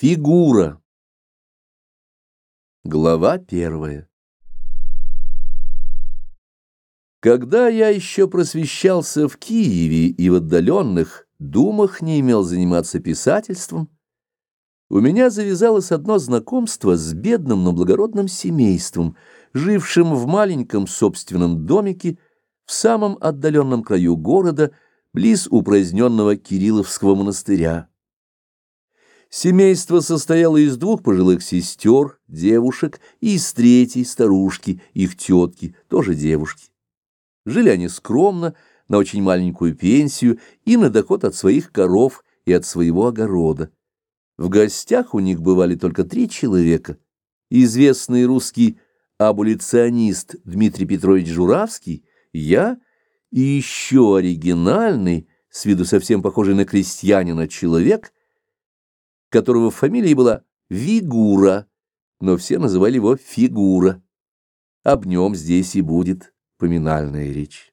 Фигура. Глава первая. Когда я еще просвещался в Киеве и в отдаленных думах не имел заниматься писательством, у меня завязалось одно знакомство с бедным, но благородным семейством, жившим в маленьком собственном домике в самом отдаленном краю города, близ упраздненного Кирилловского монастыря. Семейство состояло из двух пожилых сестер, девушек, и из третьей старушки, их тетки, тоже девушки. Жили они скромно, на очень маленькую пенсию и на доход от своих коров и от своего огорода. В гостях у них бывали только три человека. Известный русский аболиционист Дмитрий Петрович Журавский, я и еще оригинальный, с виду совсем похожий на крестьянина, человек — которого фамилия была Вигура, но все называли его Фигура. Об нем здесь и будет поминальная речь.